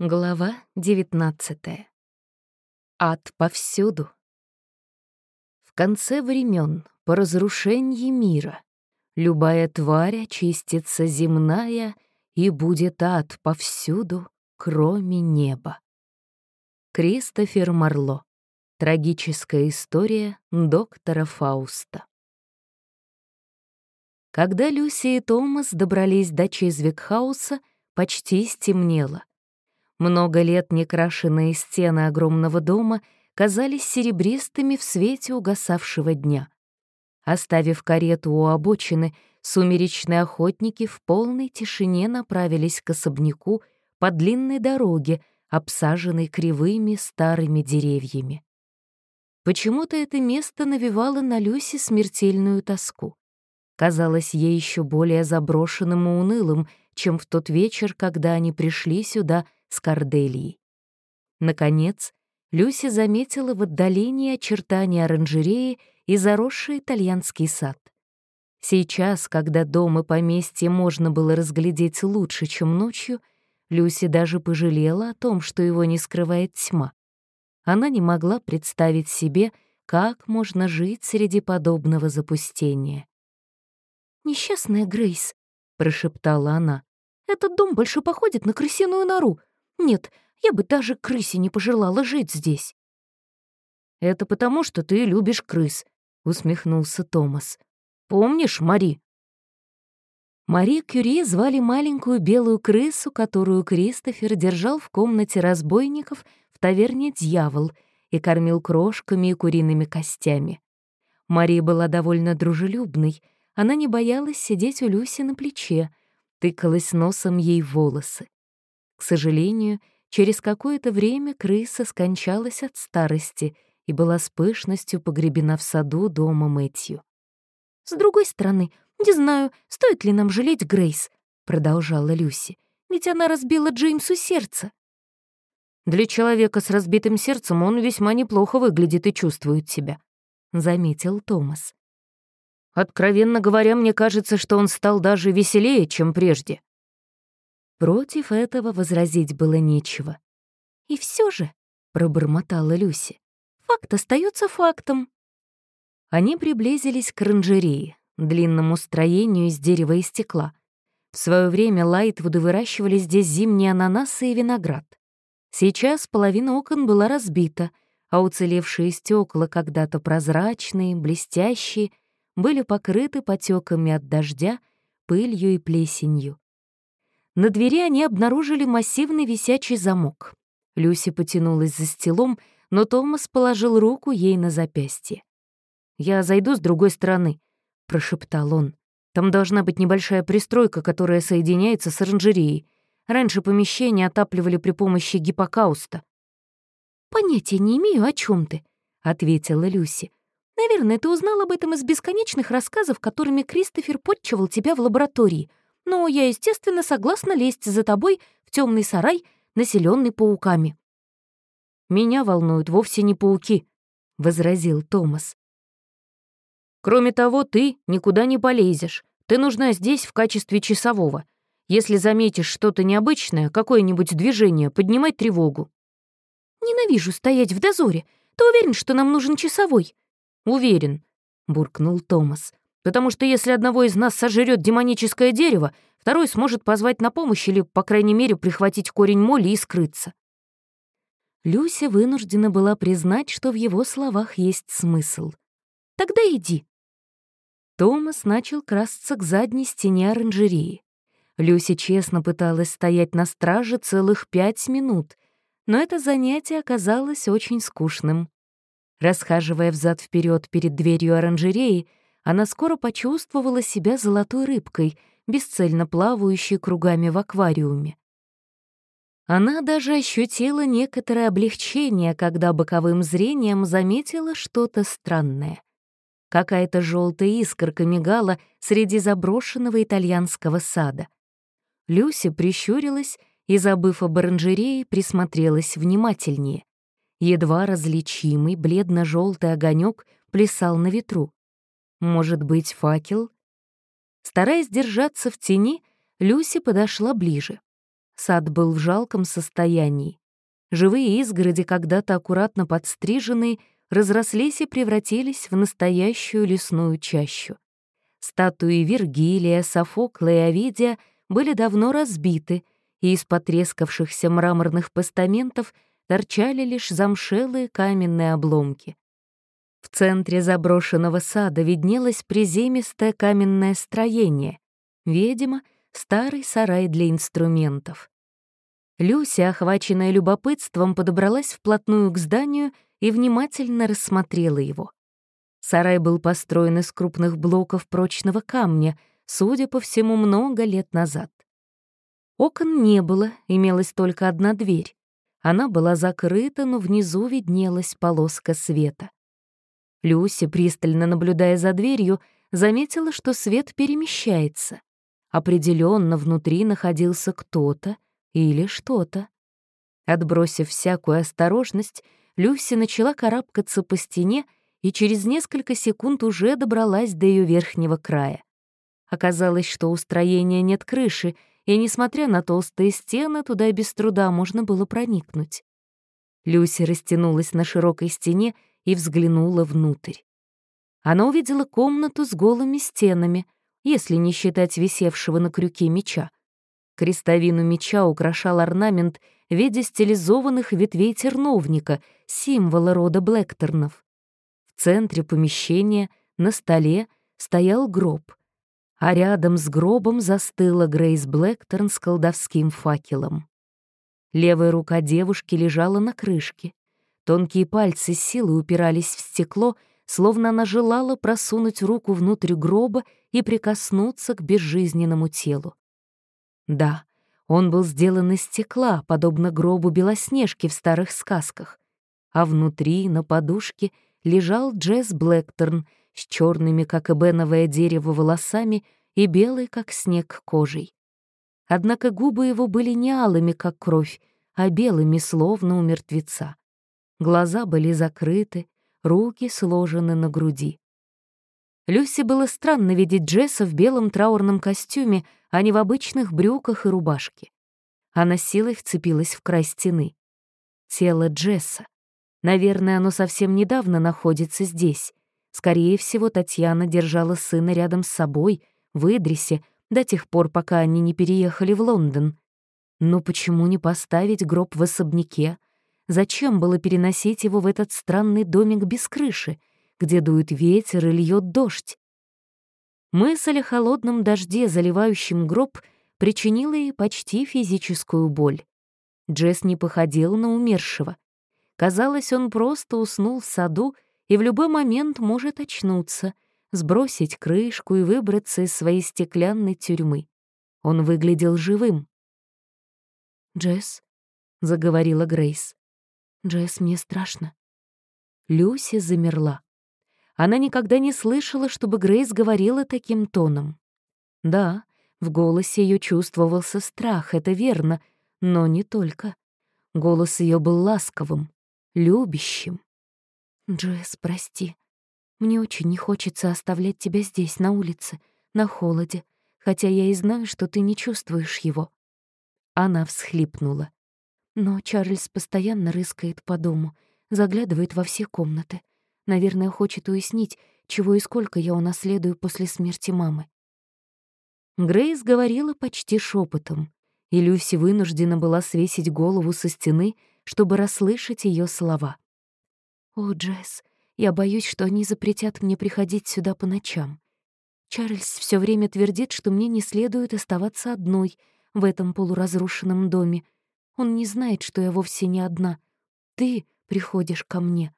Глава 19 Ад повсюду. В конце времен, по разрушении мира, Любая тварь очистится земная, И будет ад повсюду, кроме неба. Кристофер Марло. Трагическая история доктора Фауста. Когда Люси и Томас добрались до Чизвикхауса, почти стемнело — много лет некрашенные стены огромного дома казались серебристыми в свете угасавшего дня. Оставив карету у обочины, сумеречные охотники в полной тишине направились к особняку по длинной дороге, обсаженной кривыми старыми деревьями. Почему-то это место навевало на Люси смертельную тоску. Казалось ей еще более заброшенным и унылым, чем в тот вечер, когда они пришли сюда с Корделией. Наконец, Люси заметила в отдалении очертания оранжереи и заросший итальянский сад. Сейчас, когда дом и поместье можно было разглядеть лучше, чем ночью, Люси даже пожалела о том, что его не скрывает тьма. Она не могла представить себе, как можно жить среди подобного запустения. «Несчастная Грейс», — прошептала она, — «этот дом больше походит на крысиную нору. Нет, я бы даже крысе не пожелала жить здесь». «Это потому, что ты любишь крыс», — усмехнулся Томас. «Помнишь, Мари?» Мари Кюри звали маленькую белую крысу, которую Кристофер держал в комнате разбойников в таверне «Дьявол» и кормил крошками и куриными костями. Мари была довольно дружелюбной, она не боялась сидеть у Люси на плече, тыкалась носом ей волосы. Сожалению, через какое-то время крыса скончалась от старости и была с пышностью погребена в саду дома Мэтью. «С другой стороны, не знаю, стоит ли нам жалеть Грейс», — продолжала Люси, «ведь она разбила Джеймсу сердце». «Для человека с разбитым сердцем он весьма неплохо выглядит и чувствует себя», — заметил Томас. «Откровенно говоря, мне кажется, что он стал даже веселее, чем прежде». Против этого возразить было нечего. «И все же», — пробормотала Люси, — «факт остается фактом». Они приблизились к оранжерее, длинному строению из дерева и стекла. В свое время Лайтвуды выращивали здесь зимние ананасы и виноград. Сейчас половина окон была разбита, а уцелевшие стекла, когда-то прозрачные, блестящие, были покрыты потеками от дождя, пылью и плесенью. На двери они обнаружили массивный висячий замок. Люси потянулась за стелом, но Томас положил руку ей на запястье. «Я зайду с другой стороны», — прошептал он. «Там должна быть небольшая пристройка, которая соединяется с оранжереей. Раньше помещение отапливали при помощи гиппокауста». «Понятия не имею, о чем ты», — ответила Люси. «Наверное, ты узнал об этом из бесконечных рассказов, которыми Кристофер подчевал тебя в лаборатории но я, естественно, согласна лезть за тобой в темный сарай, населенный пауками». «Меня волнуют вовсе не пауки», — возразил Томас. «Кроме того, ты никуда не полезешь. Ты нужна здесь в качестве часового. Если заметишь что-то необычное, какое-нибудь движение, поднимай тревогу». «Ненавижу стоять в дозоре. Ты уверен, что нам нужен часовой?» «Уверен», — буркнул Томас потому что если одного из нас сожрет демоническое дерево, второй сможет позвать на помощь или, по крайней мере, прихватить корень моли и скрыться. Люся вынуждена была признать, что в его словах есть смысл. «Тогда иди». Томас начал красться к задней стене оранжереи. Люся честно пыталась стоять на страже целых пять минут, но это занятие оказалось очень скучным. Расхаживая взад вперед перед дверью оранжереи, она скоро почувствовала себя золотой рыбкой, бесцельно плавающей кругами в аквариуме. Она даже ощутила некоторое облегчение, когда боковым зрением заметила что-то странное. Какая-то желтая искорка мигала среди заброшенного итальянского сада. Люся прищурилась и, забыв об оранжерее, присмотрелась внимательнее. Едва различимый бледно-желтый огонек плясал на ветру. Может быть, факел? Стараясь держаться в тени, Люси подошла ближе. Сад был в жалком состоянии. Живые изгороди, когда-то аккуратно подстриженные, разрослись и превратились в настоящую лесную чащу. Статуи Вергилия, Софокла и Овидия были давно разбиты, и из потрескавшихся мраморных постаментов торчали лишь замшелые каменные обломки. В центре заброшенного сада виднелось приземистое каменное строение, видимо, старый сарай для инструментов. Люся, охваченная любопытством, подобралась вплотную к зданию и внимательно рассмотрела его. Сарай был построен из крупных блоков прочного камня, судя по всему, много лет назад. Окон не было, имелась только одна дверь. Она была закрыта, но внизу виднелась полоска света. Люся, пристально наблюдая за дверью, заметила, что свет перемещается. Определенно внутри находился кто-то или что-то. Отбросив всякую осторожность, Люси начала карабкаться по стене и через несколько секунд уже добралась до ее верхнего края. Оказалось, что у строения нет крыши, и, несмотря на толстые стены, туда без труда можно было проникнуть. Люси растянулась на широкой стене и взглянула внутрь. Она увидела комнату с голыми стенами, если не считать висевшего на крюке меча. Крестовину меча украшал орнамент в виде стилизованных ветвей терновника, символа рода Блэкторнов. В центре помещения, на столе, стоял гроб, а рядом с гробом застыла Грейс Блэкторн с колдовским факелом. Левая рука девушки лежала на крышке. Тонкие пальцы силы упирались в стекло, словно она желала просунуть руку внутрь гроба и прикоснуться к безжизненному телу. Да, он был сделан из стекла, подобно гробу Белоснежки в старых сказках. А внутри, на подушке, лежал Джесс Блэкторн с черными, как эбеновое дерево, волосами и белой, как снег, кожей. Однако губы его были не алыми, как кровь, а белыми, словно у мертвеца. Глаза были закрыты, руки сложены на груди. Люси было странно видеть Джесса в белом траурном костюме, а не в обычных брюках и рубашке. Она силой вцепилась в край стены. Тело Джесса. Наверное, оно совсем недавно находится здесь. Скорее всего, Татьяна держала сына рядом с собой, в Идрисе, до тех пор, пока они не переехали в Лондон. Но почему не поставить гроб в особняке, Зачем было переносить его в этот странный домик без крыши, где дует ветер и льет дождь? Мысль о холодном дожде, заливающем гроб, причинила ей почти физическую боль. Джесс не походил на умершего. Казалось, он просто уснул в саду и в любой момент может очнуться, сбросить крышку и выбраться из своей стеклянной тюрьмы. Он выглядел живым. «Джесс», — заговорила Грейс, Джесс, мне страшно». Люси замерла. Она никогда не слышала, чтобы Грейс говорила таким тоном. Да, в голосе ее чувствовался страх, это верно, но не только. Голос ее был ласковым, любящим. «Джесс, прости. Мне очень не хочется оставлять тебя здесь, на улице, на холоде, хотя я и знаю, что ты не чувствуешь его». Она всхлипнула. Но Чарльз постоянно рыскает по дому, заглядывает во все комнаты. Наверное, хочет уяснить, чего и сколько я унаследую после смерти мамы. Грейс говорила почти шепотом, и Люси вынуждена была свесить голову со стены, чтобы расслышать ее слова. «О, Джесс, я боюсь, что они запретят мне приходить сюда по ночам. Чарльз все время твердит, что мне не следует оставаться одной в этом полуразрушенном доме, он не знает, что я вовсе не одна. Ты приходишь ко мне».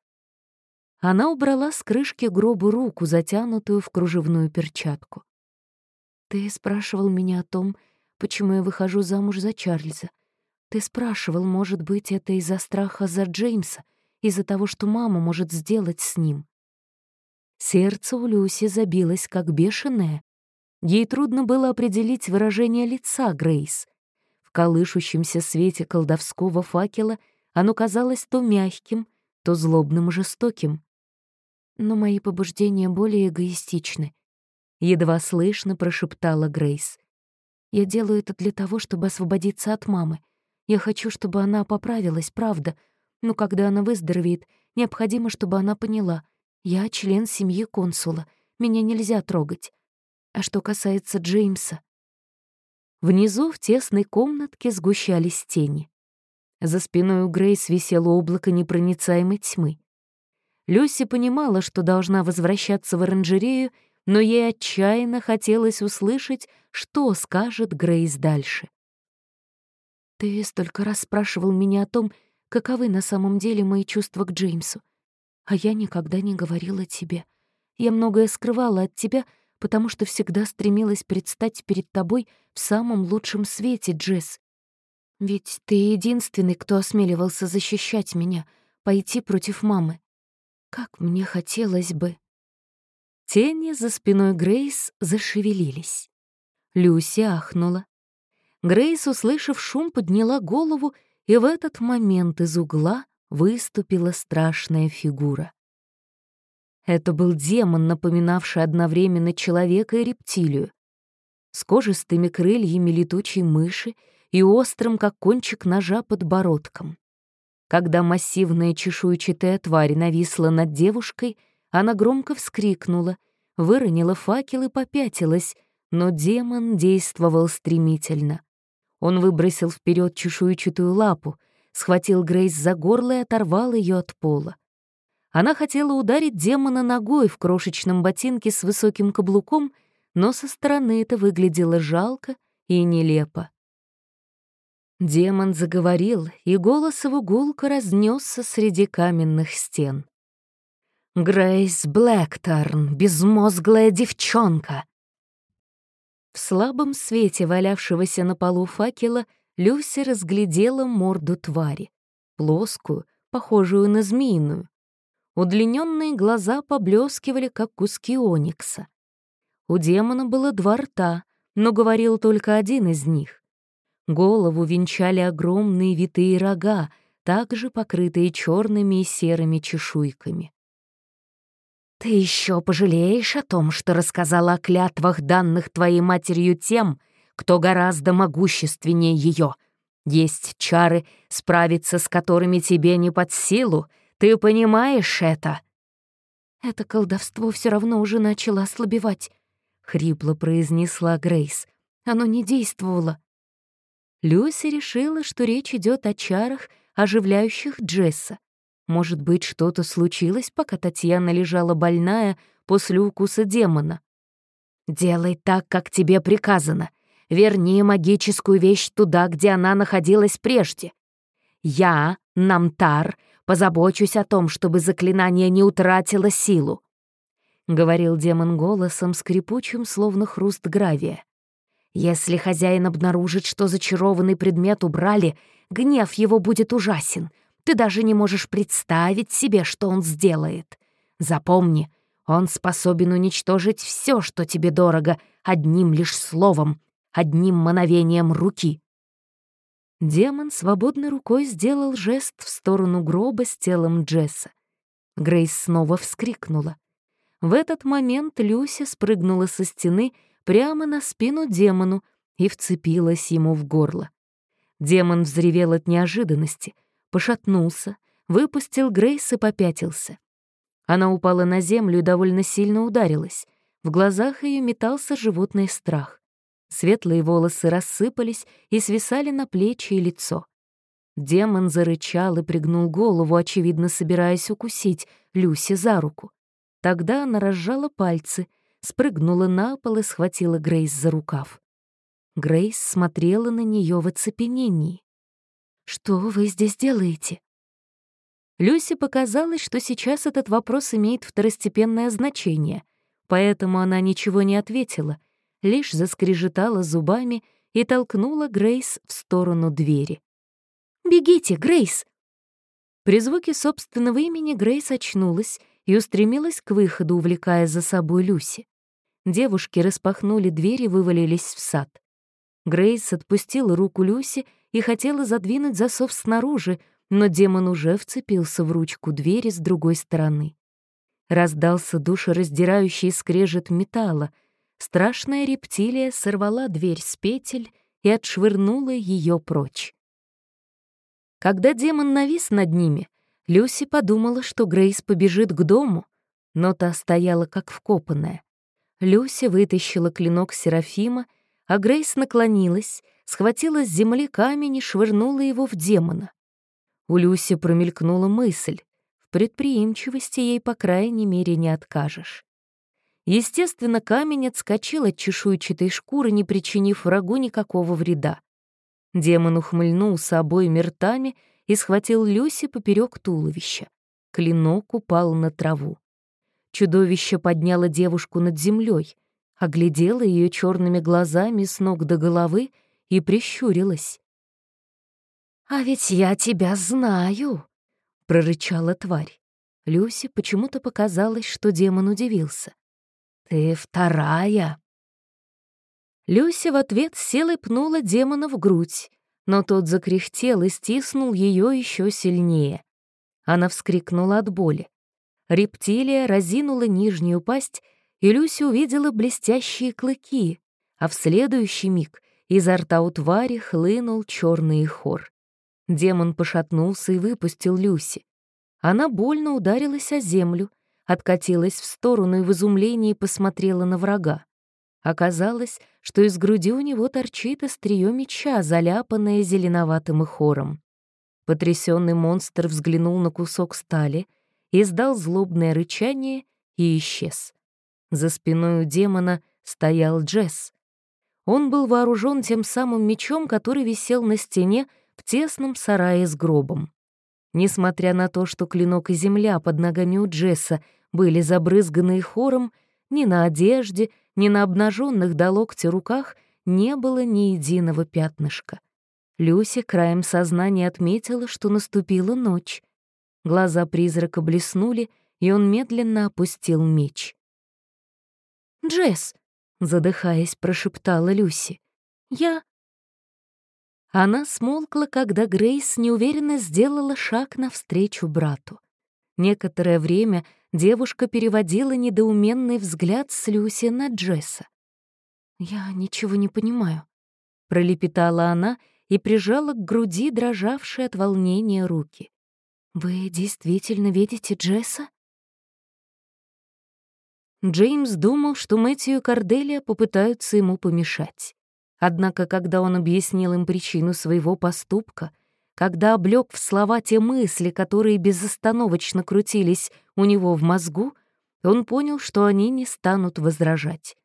Она убрала с крышки гробу руку, затянутую в кружевную перчатку. «Ты спрашивал меня о том, почему я выхожу замуж за Чарльза. Ты спрашивал, может быть, это из-за страха за Джеймса, из-за того, что мама может сделать с ним». Сердце у Люси забилось, как бешеное. Ей трудно было определить выражение лица Грейс колышущемся свете колдовского факела оно казалось то мягким, то злобным и жестоким. Но мои побуждения более эгоистичны. Едва слышно прошептала Грейс. Я делаю это для того, чтобы освободиться от мамы. Я хочу, чтобы она поправилась, правда. Но когда она выздоровеет, необходимо, чтобы она поняла. Я член семьи консула. Меня нельзя трогать. А что касается Джеймса... Внизу в тесной комнатке сгущались тени. За спиной у Грейс висело облако непроницаемой тьмы. Люси понимала, что должна возвращаться в оранжерею, но ей отчаянно хотелось услышать, что скажет Грейс дальше. «Ты столько раз спрашивал меня о том, каковы на самом деле мои чувства к Джеймсу, а я никогда не говорила тебе. Я многое скрывала от тебя, потому что всегда стремилась предстать перед тобой в самом лучшем свете, Джесс. Ведь ты единственный, кто осмеливался защищать меня, пойти против мамы. Как мне хотелось бы. Тени за спиной Грейс зашевелились. Люси ахнула. Грейс, услышав шум, подняла голову, и в этот момент из угла выступила страшная фигура. Это был демон, напоминавший одновременно человека и рептилию, с кожистыми крыльями летучей мыши и острым, как кончик ножа, подбородком. Когда массивная чешуйчатая тварь нависла над девушкой, она громко вскрикнула, выронила факел и попятилась, но демон действовал стремительно. Он выбросил вперед чешуйчатую лапу, схватил Грейс за горло и оторвал ее от пола. Она хотела ударить демона ногой в крошечном ботинке с высоким каблуком, но со стороны это выглядело жалко и нелепо. Демон заговорил, и голос его гулко разнесся среди каменных стен. «Грейс Блэкторн, безмозглая девчонка!» В слабом свете валявшегося на полу факела Люси разглядела морду твари, плоскую, похожую на змеиную. Удлиненные глаза поблескивали, как куски оникса. У демона было два рта, но говорил только один из них. Голову венчали огромные витые рога, также покрытые черными и серыми чешуйками. «Ты еще пожалеешь о том, что рассказала о клятвах, данных твоей матерью тем, кто гораздо могущественнее ее. Есть чары, справиться с которыми тебе не под силу. Ты понимаешь это?» «Это колдовство все равно уже начало ослабевать», — хрипло произнесла Грейс. «Оно не действовало». Люси решила, что речь идет о чарах, оживляющих Джесса. Может быть, что-то случилось, пока Татьяна лежала больная после укуса демона. «Делай так, как тебе приказано. Верни магическую вещь туда, где она находилась прежде. Я, Намтар, позабочусь о том, чтобы заклинание не утратило силу», — говорил демон голосом, скрипучим, словно хруст гравия. Если хозяин обнаружит, что зачарованный предмет убрали, гнев его будет ужасен. Ты даже не можешь представить себе, что он сделает. Запомни, он способен уничтожить все, что тебе дорого, одним лишь словом, одним мановением руки. Демон свободной рукой сделал жест в сторону гроба с телом Джесса. Грейс снова вскрикнула. В этот момент Люся спрыгнула со стены прямо на спину демону и вцепилась ему в горло. Демон взревел от неожиданности, пошатнулся, выпустил Грейс и попятился. Она упала на землю и довольно сильно ударилась. В глазах ее метался животный страх. Светлые волосы рассыпались и свисали на плечи и лицо. Демон зарычал и пригнул голову, очевидно, собираясь укусить Люси за руку. Тогда она разжала пальцы, спрыгнула на пол и схватила Грейс за рукав. Грейс смотрела на нее в оцепенении. «Что вы здесь делаете?» Люси показалось, что сейчас этот вопрос имеет второстепенное значение, поэтому она ничего не ответила, лишь заскрежетала зубами и толкнула Грейс в сторону двери. «Бегите, Грейс!» При звуке собственного имени Грейс очнулась и устремилась к выходу, увлекая за собой Люси. Девушки распахнули дверь и вывалились в сад. Грейс отпустила руку Люси и хотела задвинуть засов снаружи, но демон уже вцепился в ручку двери с другой стороны. Раздался душераздирающий скрежет металла. Страшная рептилия сорвала дверь с петель и отшвырнула ее прочь. Когда демон навис над ними, Люси подумала, что Грейс побежит к дому, но та стояла как вкопанная. Люси вытащила клинок Серафима, а Грейс наклонилась, схватила с земли камень и швырнула его в демона. У Люси промелькнула мысль. В предприимчивости ей, по крайней мере, не откажешь. Естественно, камень отскочил от чешуйчатой шкуры, не причинив врагу никакого вреда. Демон ухмыльнулся обоими ртами и схватил Люси поперек туловища. Клинок упал на траву. Чудовище подняло девушку над землей, оглядело ее черными глазами с ног до головы и прищурилось. «А ведь я тебя знаю!» — прорычала тварь. Люси почему-то показалось, что демон удивился. «Ты вторая!» Люся в ответ силой пнула демона в грудь, но тот закряхтел и стиснул ее еще сильнее. Она вскрикнула от боли. Рептилия разинула нижнюю пасть, и Люся увидела блестящие клыки, а в следующий миг изо рта у твари хлынул черный хор. Демон пошатнулся и выпустил Люси. Она больно ударилась о землю, откатилась в сторону и в изумлении посмотрела на врага. Оказалось, что из груди у него торчит острие меча, заляпанное зеленоватым ихором. Потрясенный монстр взглянул на кусок стали, издал злобное рычание и исчез. За спиной у демона стоял Джесс. Он был вооружен тем самым мечом, который висел на стене в тесном сарае с гробом. Несмотря на то, что клинок и земля под ногами у Джесса были забрызганы хором, ни на одежде, ни на обнаженных до локтя руках не было ни единого пятнышка. Люси краем сознания отметила, что наступила ночь. Глаза призрака блеснули, и он медленно опустил меч. «Джесс!» — задыхаясь, прошептала Люси. «Я...» Она смолкла, когда Грейс неуверенно сделала шаг навстречу брату. Некоторое время девушка переводила недоуменный взгляд с Люси на Джесса. «Я ничего не понимаю», — пролепетала она и прижала к груди дрожавшие от волнения руки. «Вы действительно видите Джесса?» Джеймс думал, что Мэтью и Корделия попытаются ему помешать. Однако, когда он объяснил им причину своего поступка — когда облег в слова те мысли, которые безостановочно крутились у него в мозгу, он понял, что они не станут возражать.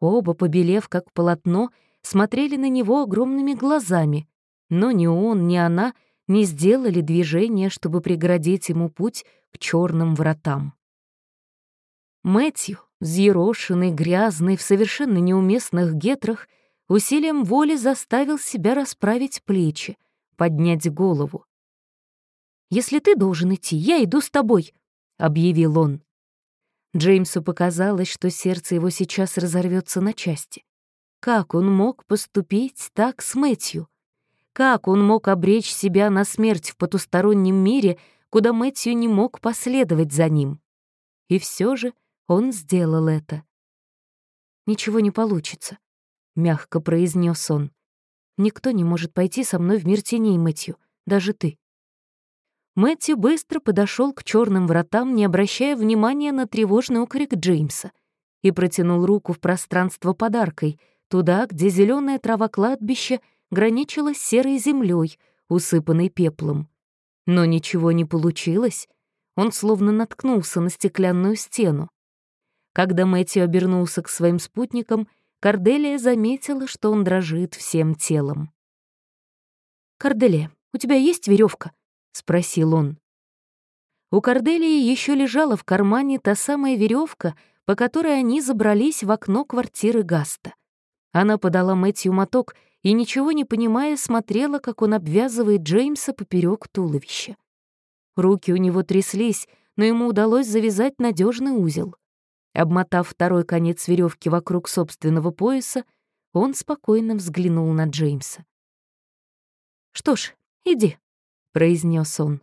Оба, побелев как полотно, смотрели на него огромными глазами, но ни он, ни она не сделали движения, чтобы преградить ему путь к черным вратам. Мэтью, взъерошенный, грязный, в совершенно неуместных гетрах, усилием воли заставил себя расправить плечи, поднять голову. «Если ты должен идти, я иду с тобой», — объявил он. Джеймсу показалось, что сердце его сейчас разорвется на части. Как он мог поступить так с Мэтью? Как он мог обречь себя на смерть в потустороннем мире, куда Мэтью не мог последовать за ним? И все же он сделал это. «Ничего не получится», — мягко произнес он. Никто не может пойти со мной в мир теней, Мэтью, даже ты. Мэтью быстро подошел к черным вратам, не обращая внимания на тревожный окрик Джеймса, и протянул руку в пространство подаркой, туда, где зеленая трава кладбища граничила с серой землей, усыпанной пеплом. Но ничего не получилось. Он словно наткнулся на стеклянную стену. Когда Мэтью обернулся к своим спутникам — Корделия заметила, что он дрожит всем телом. «Корделия, у тебя есть веревка? спросил он. У Корделии еще лежала в кармане та самая веревка, по которой они забрались в окно квартиры Гаста. Она подала Мэтью моток и, ничего не понимая, смотрела, как он обвязывает Джеймса поперек туловища. Руки у него тряслись, но ему удалось завязать надежный узел. Обмотав второй конец веревки вокруг собственного пояса, он спокойно взглянул на Джеймса. «Что ж, иди», — произнес он.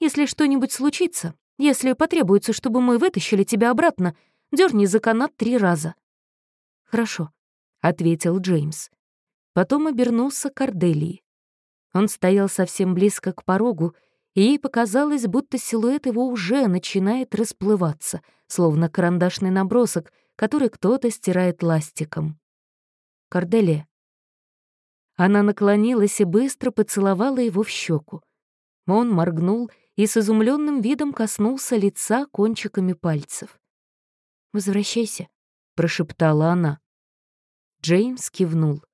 «Если что-нибудь случится, если потребуется, чтобы мы вытащили тебя обратно, дерни за канат три раза». «Хорошо», — ответил Джеймс. Потом обернулся к Арделии. Он стоял совсем близко к порогу, и ей показалось, будто силуэт его уже начинает расплываться, словно карандашный набросок, который кто-то стирает ластиком. «Корделия». Она наклонилась и быстро поцеловала его в щеку. Он моргнул и с изумленным видом коснулся лица кончиками пальцев. «Возвращайся», — прошептала она. Джеймс кивнул.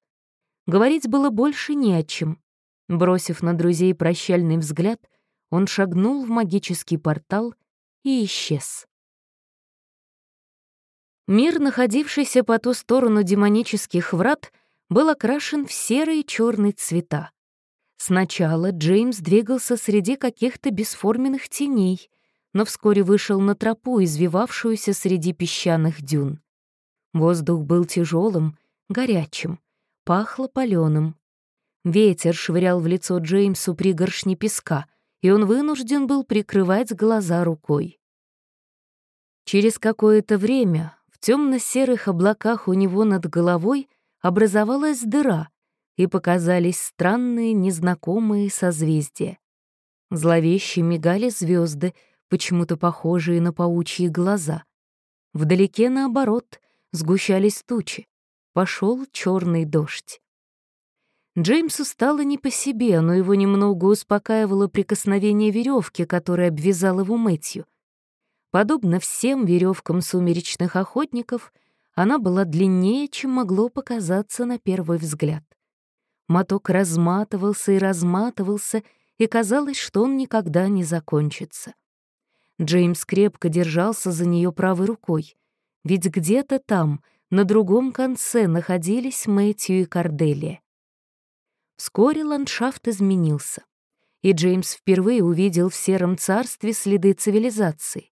Говорить было больше не о чем. Бросив на друзей прощальный взгляд, он шагнул в магический портал и исчез. Мир, находившийся по ту сторону демонических врат, был окрашен в серые и черные цвета. Сначала Джеймс двигался среди каких-то бесформенных теней, но вскоре вышел на тропу, извивавшуюся среди песчаных дюн. Воздух был тяжелым, горячим, пахло паленым. Ветер швырял в лицо Джеймсу пригоршни песка, и он вынужден был прикрывать глаза рукой. Через какое-то время в темно-серых облаках у него над головой образовалась дыра, и показались странные незнакомые созвездия. Зловеще мигали звезды, почему-то похожие на паучьи глаза. Вдалеке, наоборот, сгущались тучи. Пошел черный дождь. Джеймсу стало не по себе, но его немного успокаивало прикосновение веревки, которая обвязала его Мэтью. Подобно всем веревкам сумеречных охотников, она была длиннее, чем могло показаться на первый взгляд. Моток разматывался и разматывался, и казалось, что он никогда не закончится. Джеймс крепко держался за нее правой рукой, ведь где-то там, на другом конце, находились Мэтью и Корделия. Вскоре ландшафт изменился, и Джеймс впервые увидел в сером царстве следы цивилизации.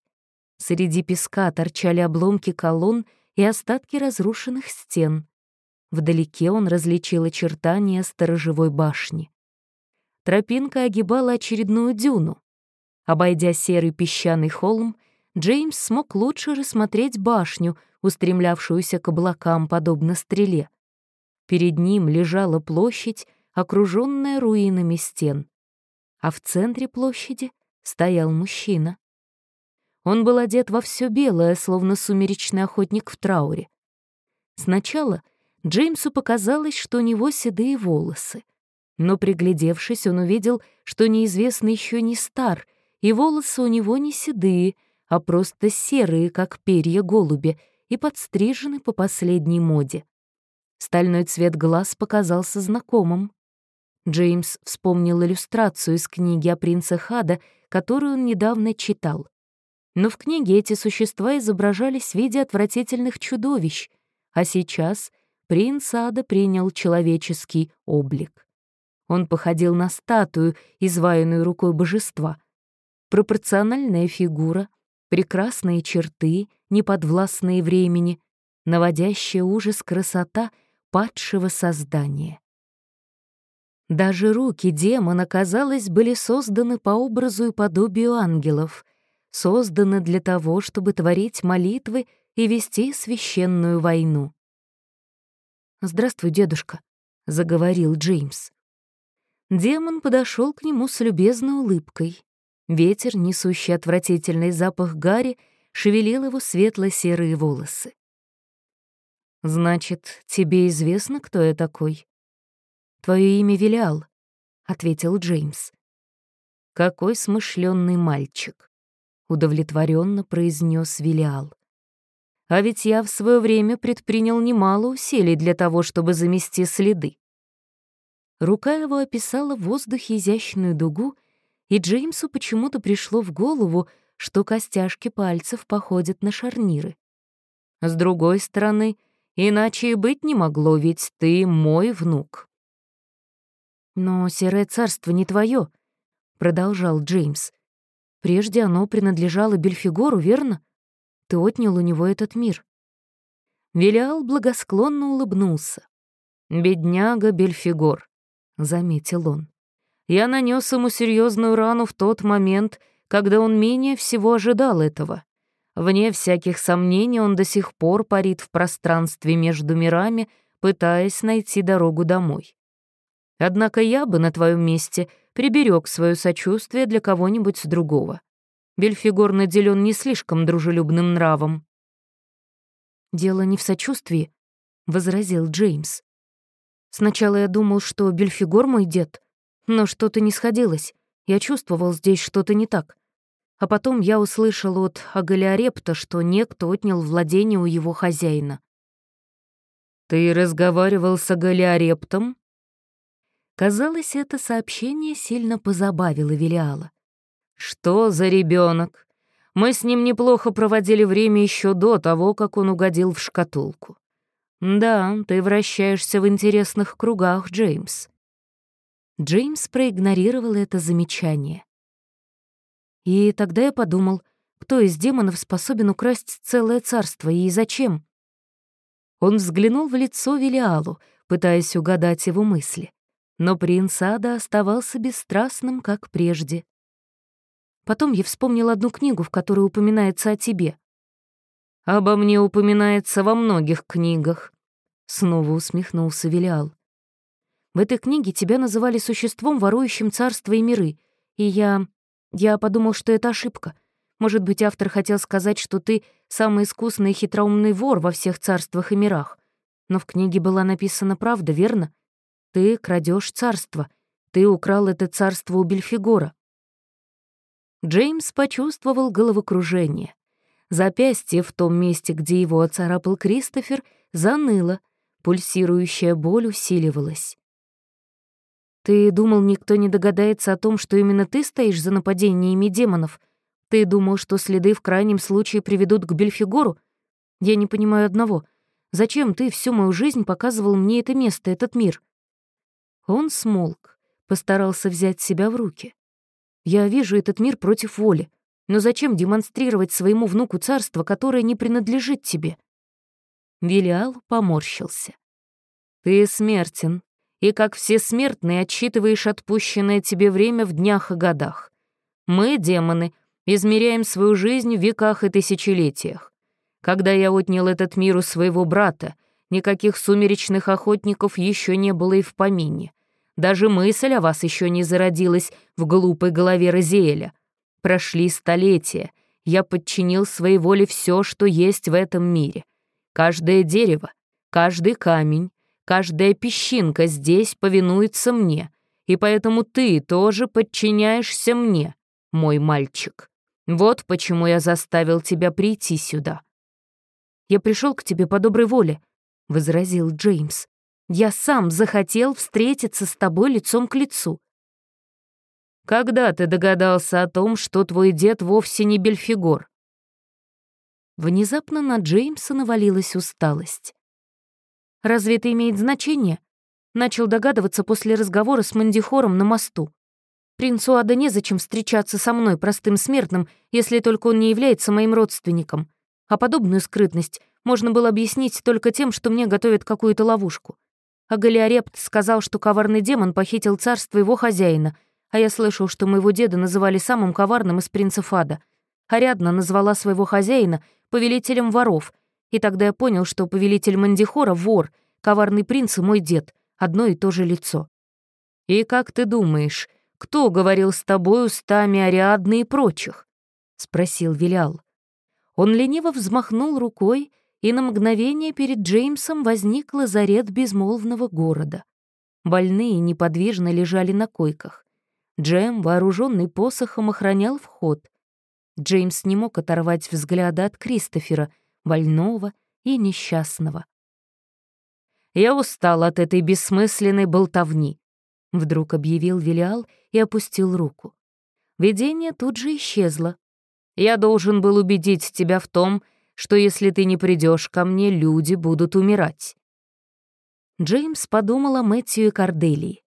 Среди песка торчали обломки колонн и остатки разрушенных стен. Вдалеке он различил очертания сторожевой башни. Тропинка огибала очередную дюну. Обойдя серый песчаный холм, Джеймс смог лучше рассмотреть башню, устремлявшуюся к облакам, подобно стреле. Перед ним лежала площадь, окруженная руинами стен. А в центре площади стоял мужчина. Он был одет во все белое, словно сумеречный охотник в трауре. Сначала Джеймсу показалось, что у него седые волосы. Но, приглядевшись, он увидел, что неизвестный еще не стар, и волосы у него не седые, а просто серые, как перья голуби, и подстрижены по последней моде. Стальной цвет глаз показался знакомым. Джеймс вспомнил иллюстрацию из книги о принце Хада, которую он недавно читал. Но в книге эти существа изображались в виде отвратительных чудовищ, а сейчас принц Ада принял человеческий облик. Он походил на статую, изваянную рукой божества. Пропорциональная фигура, прекрасные черты, неподвластные времени, наводящая ужас красота падшего создания. Даже руки демона, казалось, были созданы по образу и подобию ангелов, созданы для того, чтобы творить молитвы и вести священную войну. «Здравствуй, дедушка», — заговорил Джеймс. Демон подошел к нему с любезной улыбкой. Ветер, несущий отвратительный запах гари, шевелил его светло-серые волосы. «Значит, тебе известно, кто я такой?» «Твое имя Вилиал», — ответил Джеймс. «Какой смышленный мальчик», — удовлетворенно произнес Вилиал. «А ведь я в свое время предпринял немало усилий для того, чтобы замести следы». Рука его описала в воздухе изящную дугу, и Джеймсу почему-то пришло в голову, что костяшки пальцев походят на шарниры. С другой стороны, иначе и быть не могло, ведь ты мой внук. «Но Серое Царство не твое», — продолжал Джеймс. «Прежде оно принадлежало Бельфигору, верно? Ты отнял у него этот мир». Велиал благосклонно улыбнулся. «Бедняга Бельфигор», — заметил он. «Я нанес ему серьезную рану в тот момент, когда он менее всего ожидал этого. Вне всяких сомнений он до сих пор парит в пространстве между мирами, пытаясь найти дорогу домой. Однако я бы на твоем месте приберег свое сочувствие для кого-нибудь другого. Бельфигор наделен не слишком дружелюбным нравом. «Дело не в сочувствии», — возразил Джеймс. «Сначала я думал, что Бельфигор мой дед, но что-то не сходилось. Я чувствовал здесь что-то не так. А потом я услышал от Агалиарепта, что некто отнял владение у его хозяина. «Ты разговаривал с Агалиарептом?» Казалось, это сообщение сильно позабавило Велиала. «Что за ребенок? Мы с ним неплохо проводили время еще до того, как он угодил в шкатулку. Да, ты вращаешься в интересных кругах, Джеймс». Джеймс проигнорировал это замечание. И тогда я подумал, кто из демонов способен украсть целое царство и зачем? Он взглянул в лицо Велиалу, пытаясь угадать его мысли. Но принц Ада оставался бесстрастным, как прежде. Потом я вспомнил одну книгу, в которой упоминается о тебе. «Обо мне упоминается во многих книгах», — снова усмехнулся Велиал. «В этой книге тебя называли существом, ворующим царство и миры, и я... я подумал, что это ошибка. Может быть, автор хотел сказать, что ты самый искусный и хитроумный вор во всех царствах и мирах. Но в книге была написана правда, верно? Ты крадешь царство. Ты украл это царство у Бельфигора. Джеймс почувствовал головокружение. Запястье в том месте, где его оцарапал Кристофер, заныло, пульсирующая боль усиливалась. «Ты думал, никто не догадается о том, что именно ты стоишь за нападениями демонов? Ты думал, что следы в крайнем случае приведут к Бельфигору? Я не понимаю одного. Зачем ты всю мою жизнь показывал мне это место, этот мир?» Он смолк, постарался взять себя в руки. Я вижу этот мир против воли. Но зачем демонстрировать своему внуку царство, которое не принадлежит тебе?» Велиал поморщился. «Ты смертен, и как все смертные отсчитываешь отпущенное тебе время в днях и годах. Мы, демоны, измеряем свою жизнь в веках и тысячелетиях. Когда я отнял этот мир у своего брата, никаких сумеречных охотников еще не было и в помине. Даже мысль о вас еще не зародилась в глупой голове Розиэля. Прошли столетия. Я подчинил своей воле все, что есть в этом мире. Каждое дерево, каждый камень, каждая песчинка здесь повинуется мне, и поэтому ты тоже подчиняешься мне, мой мальчик. Вот почему я заставил тебя прийти сюда. Я пришел к тебе по доброй воле, — возразил Джеймс. Я сам захотел встретиться с тобой лицом к лицу. Когда ты догадался о том, что твой дед вовсе не Бельфигор? Внезапно на Джеймса навалилась усталость. «Разве это имеет значение?» Начал догадываться после разговора с Мандихором на мосту. «Принцу Ада незачем встречаться со мной, простым смертным, если только он не является моим родственником. А подобную скрытность можно было объяснить только тем, что мне готовят какую-то ловушку. А Галиарепт сказал, что коварный демон похитил царство его хозяина, а я слышал, что моего деда называли самым коварным из принцев ада. Ариадна назвала своего хозяина повелителем воров, и тогда я понял, что повелитель Мандихора — вор, коварный принц и мой дед, одно и то же лицо. «И как ты думаешь, кто говорил с тобой устами Ариадны и прочих?» — спросил Вилял. Он лениво взмахнул рукой, и на мгновение перед Джеймсом возник лазарет безмолвного города. Больные неподвижно лежали на койках. Джем, вооруженный посохом, охранял вход. Джеймс не мог оторвать взгляда от Кристофера, больного и несчастного. «Я устал от этой бессмысленной болтовни», — вдруг объявил Вилиал и опустил руку. Видение тут же исчезло. «Я должен был убедить тебя в том, что если ты не придешь ко мне, люди будут умирать». Джеймс подумал о Мэтью и Корделии.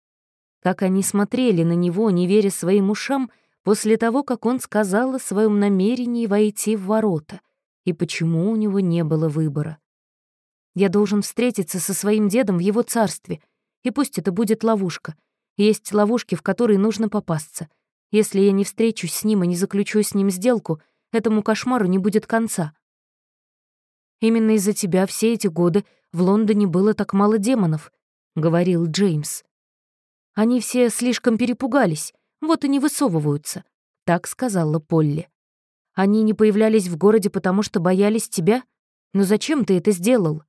Как они смотрели на него, не веря своим ушам, после того, как он сказал о своем намерении войти в ворота, и почему у него не было выбора. «Я должен встретиться со своим дедом в его царстве, и пусть это будет ловушка. Есть ловушки, в которые нужно попасться. Если я не встречусь с ним и не заключу с ним сделку — этому кошмару не будет конца. Именно из-за тебя все эти годы в Лондоне было так мало демонов, говорил Джеймс. Они все слишком перепугались, вот и не высовываются, так сказала Полли. Они не появлялись в городе, потому что боялись тебя? Но зачем ты это сделал?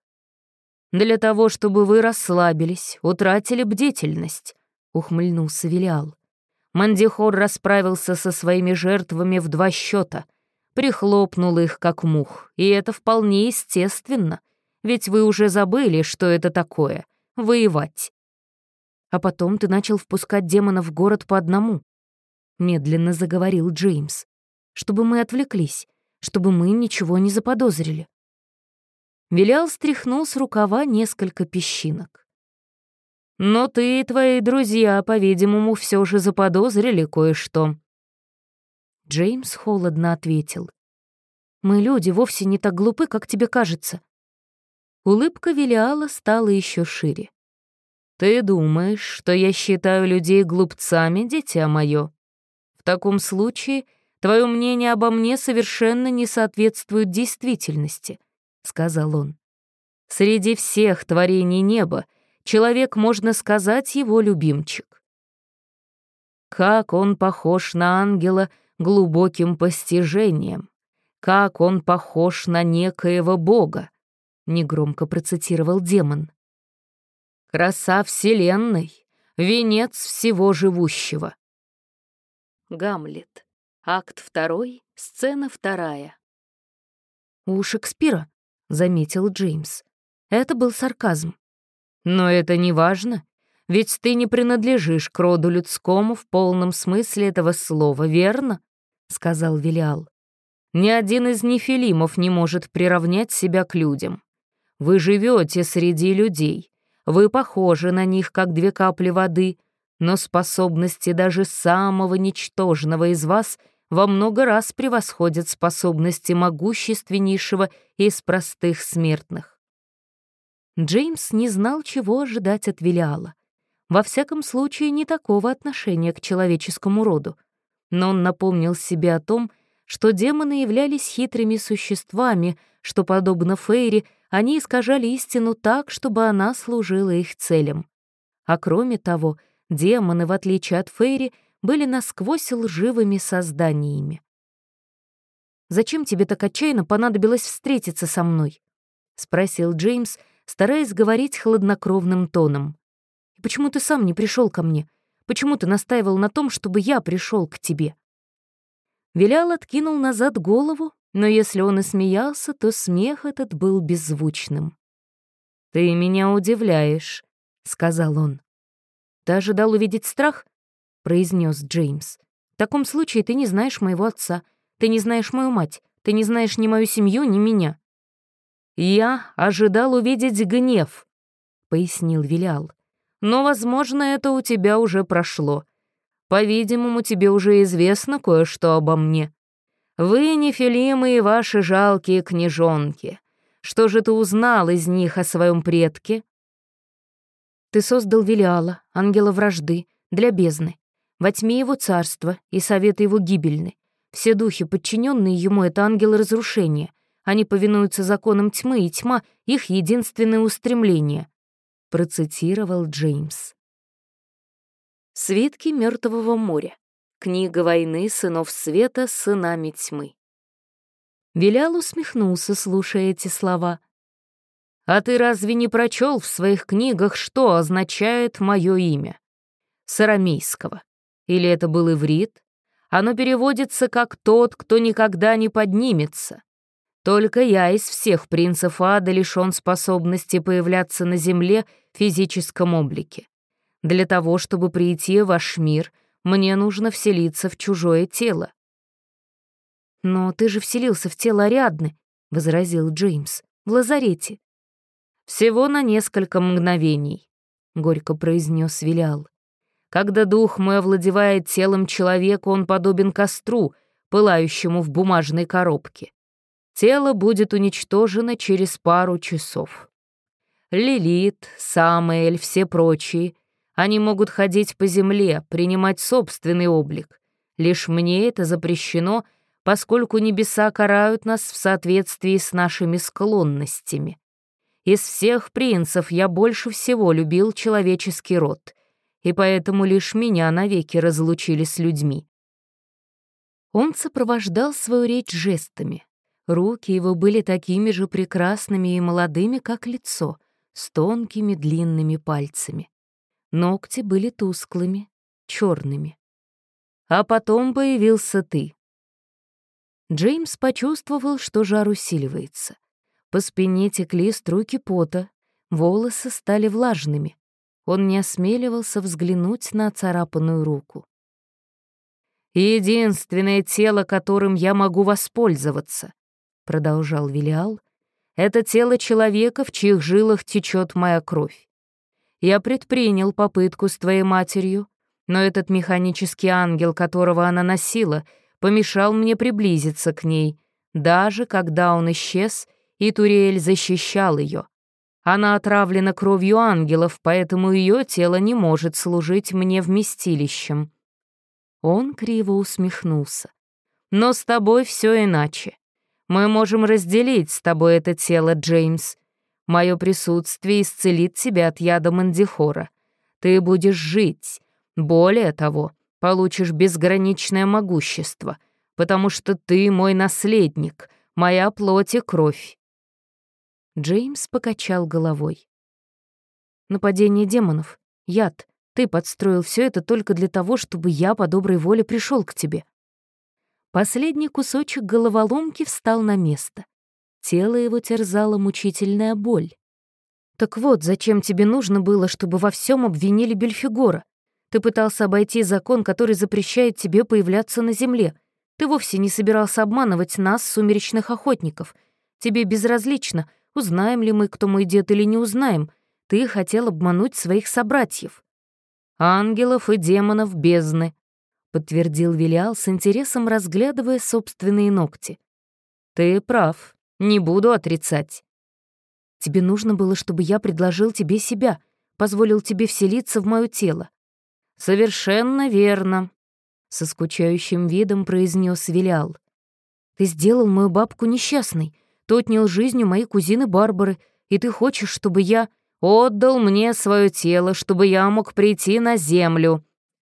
Для того, чтобы вы расслабились, утратили бдительность, ухмыльнулся Велиал. Мандихор расправился со своими жертвами в два счета, прихлопнул их как мух, и это вполне естественно, ведь вы уже забыли, что это такое — воевать. А потом ты начал впускать демонов в город по одному. Медленно заговорил Джеймс. Чтобы мы отвлеклись, чтобы мы ничего не заподозрили. Вилял стряхнул с рукава несколько песчинок. Но ты и твои друзья, по-видимому, все же заподозрили кое-что. Джеймс холодно ответил. «Мы люди вовсе не так глупы, как тебе кажется». Улыбка Велиала стала еще шире. «Ты думаешь, что я считаю людей глупцами, дитя мое? В таком случае твое мнение обо мне совершенно не соответствует действительности», — сказал он. «Среди всех творений неба Человек, можно сказать, его любимчик. Как он похож на ангела глубоким постижением. Как он похож на некоего бога, негромко процитировал демон. Краса Вселенной, венец всего живущего. Гамлет. Акт второй, сцена вторая. «У Шекспира», — заметил Джеймс. Это был сарказм. Но это не важно, ведь ты не принадлежишь к роду людскому в полном смысле этого слова, верно? сказал Велиал. Ни один из нефилимов не может приравнять себя к людям. Вы живете среди людей, вы похожи на них, как две капли воды, но способности даже самого ничтожного из вас во много раз превосходят способности могущественнейшего из простых смертных. Джеймс не знал, чего ожидать от Велиала. Во всяком случае, не такого отношения к человеческому роду. Но он напомнил себе о том, что демоны являлись хитрыми существами, что, подобно Фейри, они искажали истину так, чтобы она служила их целям. А кроме того, демоны, в отличие от Фейри, были насквозь лживыми созданиями. «Зачем тебе так отчаянно понадобилось встретиться со мной?» — спросил Джеймс, — стараясь говорить хладнокровным тоном. «И почему ты сам не пришел ко мне? Почему ты настаивал на том, чтобы я пришел к тебе?» Вилял откинул назад голову, но если он и смеялся, то смех этот был беззвучным. «Ты меня удивляешь», — сказал он. «Ты ожидал увидеть страх?» — произнес Джеймс. «В таком случае ты не знаешь моего отца, ты не знаешь мою мать, ты не знаешь ни мою семью, ни меня. «Я ожидал увидеть гнев», — пояснил Вилял. «Но, возможно, это у тебя уже прошло. По-видимому, тебе уже известно кое-что обо мне. Вы, нефилимы и ваши жалкие княжонки. Что же ты узнал из них о своем предке?» «Ты создал Велиала, ангела вражды, для бездны. Во тьме его царства и советы его гибельны. Все духи, подчиненные ему, — это ангелы разрушения. Они повинуются законам тьмы, и тьма — их единственное устремление», — процитировал Джеймс. Свитки Мертвого моря. Книга войны сынов света с сынами тьмы. Вилял усмехнулся, слушая эти слова. «А ты разве не прочел в своих книгах, что означает мое имя? Сарамейского. Или это был иврит? Оно переводится как «тот, кто никогда не поднимется». Только я из всех принцев ада лишён способности появляться на земле в физическом облике. Для того, чтобы прийти в ваш мир, мне нужно вселиться в чужое тело. «Но ты же вселился в тело Ариадны», — возразил Джеймс, — «в лазарете». «Всего на несколько мгновений», — горько произнес Вилял. «Когда дух мой овладевает телом человека, он подобен костру, пылающему в бумажной коробке. Тело будет уничтожено через пару часов. Лилит, Самуэль, все прочие, они могут ходить по земле, принимать собственный облик. Лишь мне это запрещено, поскольку небеса карают нас в соответствии с нашими склонностями. Из всех принцев я больше всего любил человеческий род, и поэтому лишь меня навеки разлучили с людьми. Он сопровождал свою речь жестами. Руки его были такими же прекрасными и молодыми, как лицо, с тонкими длинными пальцами. Ногти были тусклыми, черными. А потом появился ты. Джеймс почувствовал, что жар усиливается. По спине текли струйки пота, волосы стали влажными. Он не осмеливался взглянуть на царапанную руку. «Единственное тело, которым я могу воспользоваться», — продолжал Велиал, — «это тело человека, в чьих жилах течет моя кровь. Я предпринял попытку с твоей матерью, но этот механический ангел, которого она носила, помешал мне приблизиться к ней, даже когда он исчез, и Туриэль защищал ее. Она отравлена кровью ангелов, поэтому ее тело не может служить мне вместилищем. Он криво усмехнулся. Но с тобой все иначе. Мы можем разделить с тобой это тело, Джеймс. Мое присутствие исцелит тебя от яда Мандихора. Ты будешь жить. Более того, получишь безграничное могущество, потому что ты мой наследник, моя плоть и кровь. Джеймс покачал головой. «Нападение демонов, яд. Ты подстроил все это только для того, чтобы я по доброй воле пришел к тебе». Последний кусочек головоломки встал на место. Тело его терзала мучительная боль. «Так вот, зачем тебе нужно было, чтобы во всем обвинили Бельфигора? Ты пытался обойти закон, который запрещает тебе появляться на земле. Ты вовсе не собирался обманывать нас, сумеречных охотников. Тебе безразлично, Узнаем ли мы, кто мой дед, или не узнаем? Ты хотел обмануть своих собратьев. Ангелов и демонов бездны, подтвердил Вилиал с интересом, разглядывая собственные ногти. Ты прав, не буду отрицать. Тебе нужно было, чтобы я предложил тебе себя, позволил тебе вселиться в мое тело. Совершенно верно, со скучающим видом произнес Вилиал. Ты сделал мою бабку несчастной, ты отнял жизнь у моей кузины Барбары, и ты хочешь, чтобы я отдал мне свое тело, чтобы я мог прийти на землю?»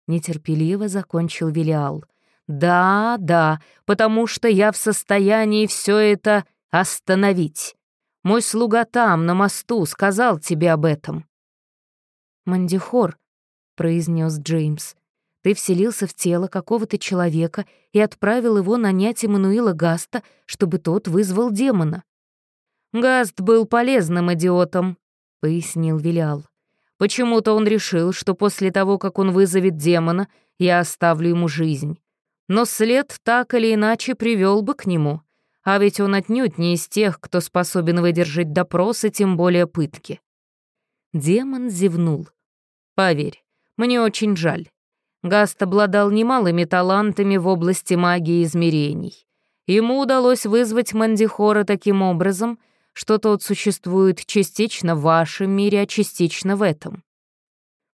Нетерпеливо закончил Велиал. «Да, да, потому что я в состоянии все это остановить. Мой слуга там, на мосту, сказал тебе об этом». «Мандихор», — произнес Джеймс, ты вселился в тело какого-то человека и отправил его нанять Эммануила Гаста, чтобы тот вызвал демона. «Гаст был полезным идиотом», — пояснил Вилиал. «Почему-то он решил, что после того, как он вызовет демона, я оставлю ему жизнь. Но след так или иначе привел бы к нему, а ведь он отнюдь не из тех, кто способен выдержать допросы, тем более пытки». Демон зевнул. «Поверь, мне очень жаль. Гаст обладал немалыми талантами в области магии измерений. Ему удалось вызвать Мандихора таким образом, что тот существует частично в вашем мире, а частично в этом.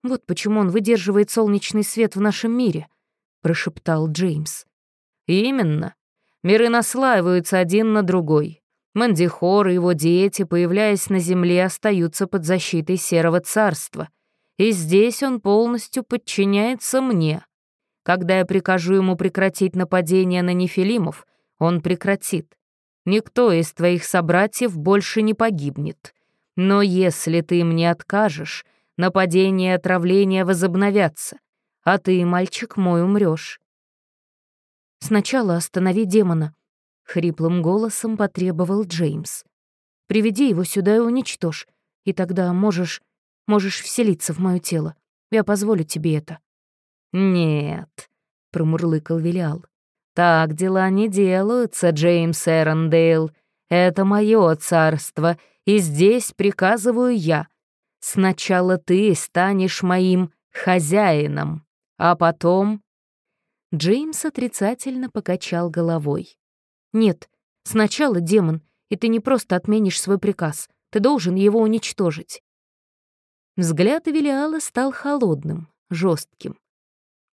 «Вот почему он выдерживает солнечный свет в нашем мире», — прошептал Джеймс. «Именно. Миры наслаиваются один на другой. Мандихор и его дети, появляясь на Земле, остаются под защитой Серого Царства и здесь он полностью подчиняется мне. Когда я прикажу ему прекратить нападение на нефилимов, он прекратит. Никто из твоих собратьев больше не погибнет. Но если ты мне откажешь, нападение и отравление возобновятся, а ты, мальчик мой, умрешь. «Сначала останови демона», — хриплым голосом потребовал Джеймс. «Приведи его сюда и уничтожь, и тогда можешь Можешь вселиться в мое тело. Я позволю тебе это». «Нет», — промурлыкал Вилиал. «Так дела не делаются, Джеймс Эрондейл. Это мое царство, и здесь приказываю я. Сначала ты станешь моим хозяином, а потом...» Джеймс отрицательно покачал головой. «Нет, сначала демон, и ты не просто отменишь свой приказ, ты должен его уничтожить. Взгляд Велиала стал холодным, жестким.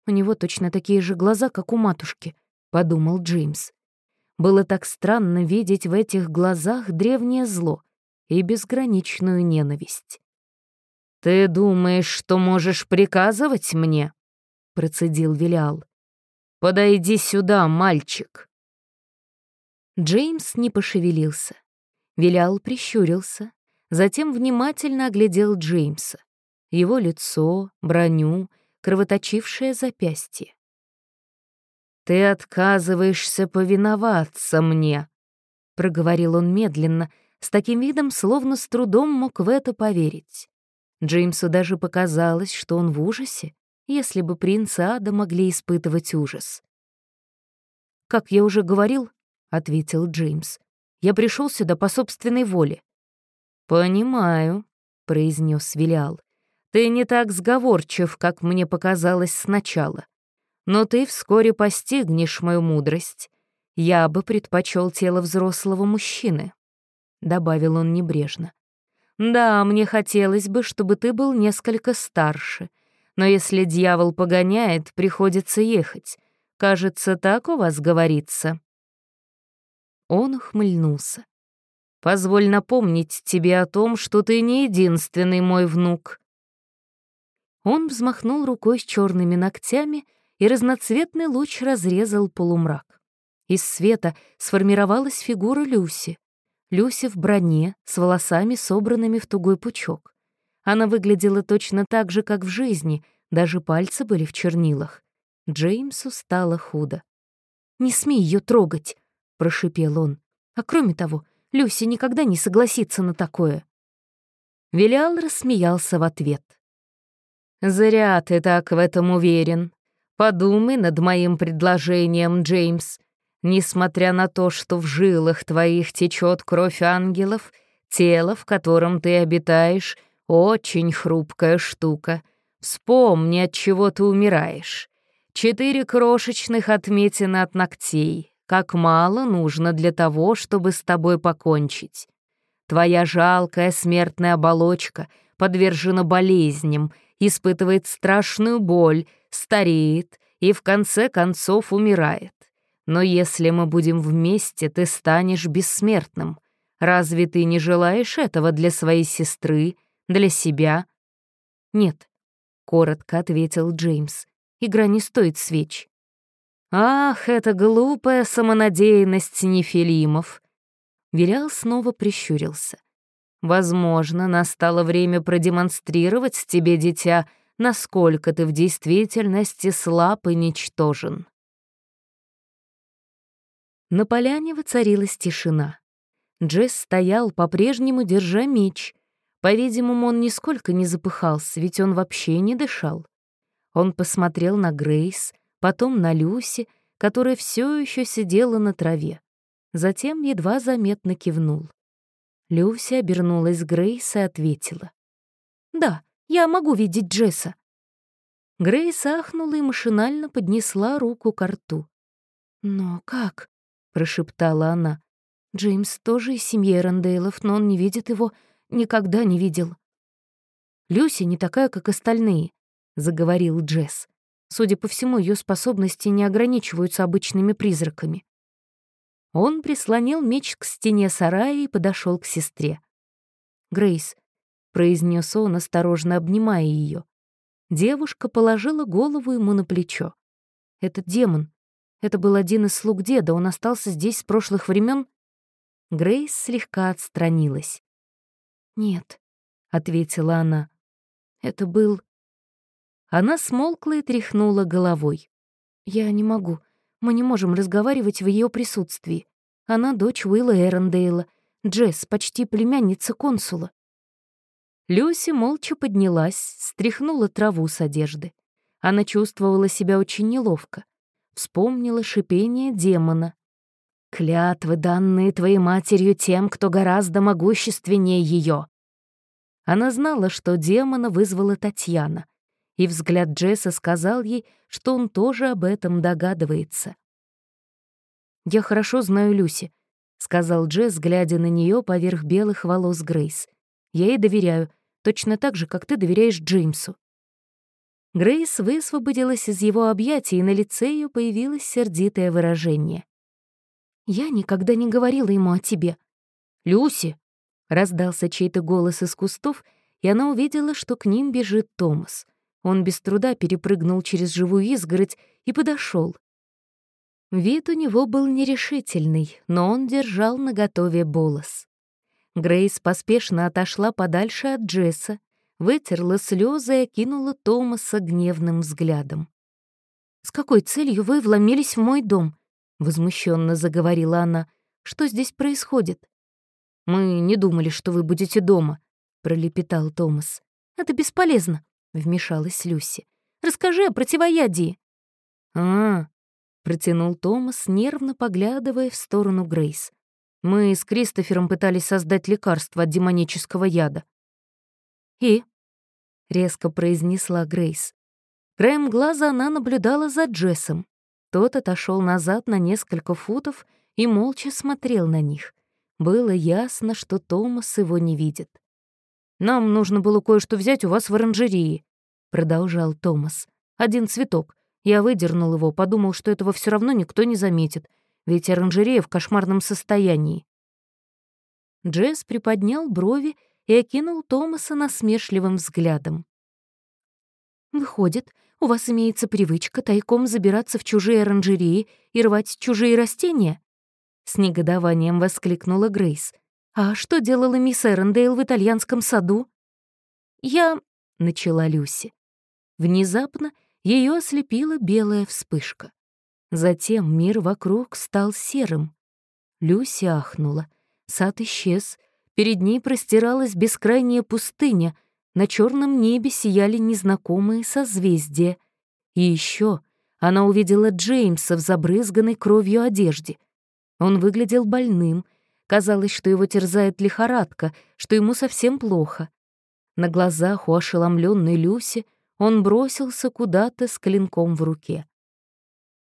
«У него точно такие же глаза, как у матушки», — подумал Джеймс. Было так странно видеть в этих глазах древнее зло и безграничную ненависть. «Ты думаешь, что можешь приказывать мне?» — процедил Вилял. «Подойди сюда, мальчик». Джеймс не пошевелился. Вилял прищурился, затем внимательно оглядел Джеймса. Его лицо, броню, кровоточившее запястье. «Ты отказываешься повиноваться мне», — проговорил он медленно, с таким видом, словно с трудом мог в это поверить. Джеймсу даже показалось, что он в ужасе, если бы принц Ада могли испытывать ужас. «Как я уже говорил», — ответил Джеймс, — «я пришел сюда по собственной воле». «Понимаю», — произнес Вилиал. «Ты не так сговорчив, как мне показалось сначала. Но ты вскоре постигнешь мою мудрость. Я бы предпочел тело взрослого мужчины», — добавил он небрежно. Да, мне хотелось бы, чтобы ты был несколько старше. Но если дьявол погоняет, приходится ехать. Кажется, так у вас говорится». Он ухмыльнулся. «Позволь напомнить тебе о том, что ты не единственный мой внук». Он взмахнул рукой с черными ногтями, и разноцветный луч разрезал полумрак. Из света сформировалась фигура Люси. Люси в броне, с волосами, собранными в тугой пучок. Она выглядела точно так же, как в жизни, даже пальцы были в чернилах. Джеймсу стало худо. «Не смей ее трогать!» — прошипел он. «А кроме того, Люси никогда не согласится на такое». Вилял рассмеялся в ответ. «Зря ты так в этом уверен. Подумай над моим предложением, Джеймс. Несмотря на то, что в жилах твоих течет кровь ангелов, тело, в котором ты обитаешь, очень хрупкая штука. Вспомни, от чего ты умираешь. Четыре крошечных отметины от ногтей. Как мало нужно для того, чтобы с тобой покончить. Твоя жалкая смертная оболочка подвержена болезням, испытывает страшную боль, стареет и в конце концов умирает. Но если мы будем вместе, ты станешь бессмертным. Разве ты не желаешь этого для своей сестры, для себя?» «Нет», — коротко ответил Джеймс. «Игра не стоит свеч». «Ах, это глупая самонадеянность нефилимов!» Вилял снова прищурился. «Возможно, настало время продемонстрировать тебе, дитя, насколько ты в действительности слаб и ничтожен». На поляне воцарилась тишина. Джесс стоял, по-прежнему держа меч. По-видимому, он нисколько не запыхался, ведь он вообще не дышал. Он посмотрел на Грейс, потом на Люси, которая все еще сидела на траве. Затем едва заметно кивнул. Люси обернулась к Грейс и ответила. «Да, я могу видеть Джесса». Грейс ахнула и машинально поднесла руку к рту. «Но как?» прошептала она. Джеймс тоже из семьи Эрондейлов, но он не видит его, никогда не видел. «Люси не такая, как остальные», — заговорил Джесс. Судя по всему, ее способности не ограничиваются обычными призраками. Он прислонил меч к стене сарая и подошел к сестре. «Грейс», — произнес он, осторожно обнимая ее. Девушка положила голову ему на плечо. «Это демон. Это был один из слуг деда, он остался здесь с прошлых времен. Грейс слегка отстранилась. «Нет», — ответила она, — «это был...» Она смолкла и тряхнула головой. «Я не могу. Мы не можем разговаривать в ее присутствии. Она дочь Уилла Эрондейла, Джесс, почти племянница консула». Люси молча поднялась, стряхнула траву с одежды. Она чувствовала себя очень неловко вспомнила шипение демона. «Клятвы, данные твоей матерью тем, кто гораздо могущественнее ее». Она знала, что демона вызвала Татьяна, и взгляд Джесса сказал ей, что он тоже об этом догадывается. «Я хорошо знаю Люси», — сказал Джесс, глядя на нее поверх белых волос Грейс. «Я ей доверяю, точно так же, как ты доверяешь Джеймсу». Грейс высвободилась из его объятий, и на лице ее появилось сердитое выражение. Я никогда не говорила ему о тебе. «Люси!» — раздался чей-то голос из кустов, и она увидела, что к ним бежит Томас. Он без труда перепрыгнул через живую изгородь и подошел. Вид у него был нерешительный, но он держал наготове болос. Грейс поспешно отошла подальше от Джесса, вытерла слезы и окинула Томаса гневным взглядом. «С какой целью вы вломились в мой дом?» — возмущенно заговорила она. «Что здесь происходит?» «Мы не думали, что вы будете дома», — пролепетал Томас. «Это бесполезно», — вмешалась Люси. «Расскажи о противоядии». «А, протянул Томас, нервно поглядывая в сторону Грейс. Мы с Кристофером пытались создать лекарство от демонического яда. «И?» — резко произнесла Грейс. Краем глаза она наблюдала за Джессом. Тот отошел назад на несколько футов и молча смотрел на них. Было ясно, что Томас его не видит. «Нам нужно было кое-что взять у вас в оранжерее», — продолжал Томас. «Один цветок. Я выдернул его, подумал, что этого все равно никто не заметит, ведь оранжерея в кошмарном состоянии. Джесс приподнял брови и окинул Томаса насмешливым взглядом. «Выходит, у вас имеется привычка тайком забираться в чужие оранжереи и рвать чужие растения?» С негодованием воскликнула Грейс. «А что делала мисс Эрендейл в итальянском саду?» «Я...» — начала Люси. Внезапно ее ослепила белая вспышка. Затем мир вокруг стал серым. Люси ахнула. Сад исчез. Перед ней простиралась бескрайняя пустыня. На черном небе сияли незнакомые созвездия. И еще она увидела Джеймса в забрызганной кровью одежде. Он выглядел больным. Казалось, что его терзает лихорадка, что ему совсем плохо. На глазах у ошеломленной Люси — он бросился куда-то с клинком в руке.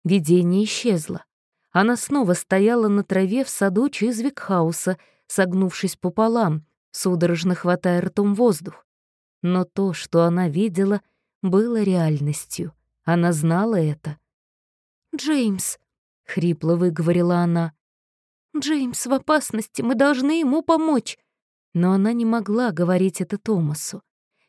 Видение исчезло. Она снова стояла на траве в саду Чизвикхауса, согнувшись пополам, судорожно хватая ртом воздух. Но то, что она видела, было реальностью. Она знала это. «Джеймс», — хрипло выговорила она. «Джеймс в опасности, мы должны ему помочь». Но она не могла говорить это Томасу.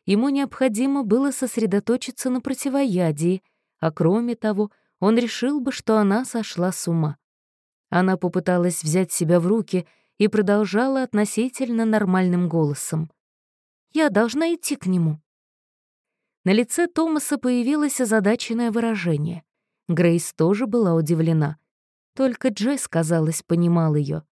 Ему необходимо было сосредоточиться на противоядии, а кроме того, он решил бы, что она сошла с ума. Она попыталась взять себя в руки и продолжала относительно нормальным голосом. «Я должна идти к нему». На лице Томаса появилось озадаченное выражение. Грейс тоже была удивлена. Только Джесс, казалось, понимал ее.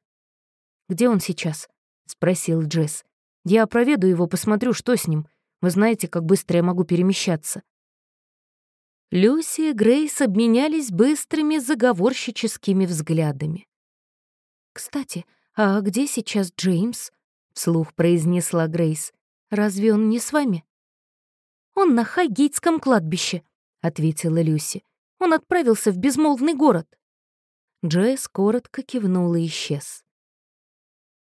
«Где он сейчас?» — спросил Джесс. «Я проведу его, посмотрю, что с ним. Вы знаете, как быстро я могу перемещаться». Люси и Грейс обменялись быстрыми заговорщическими взглядами. «Кстати, а где сейчас Джеймс?» — вслух произнесла Грейс. «Разве он не с вами?» «Он на Хайгейтском кладбище», — ответила Люси. «Он отправился в безмолвный город». Джейс коротко кивнул и исчез.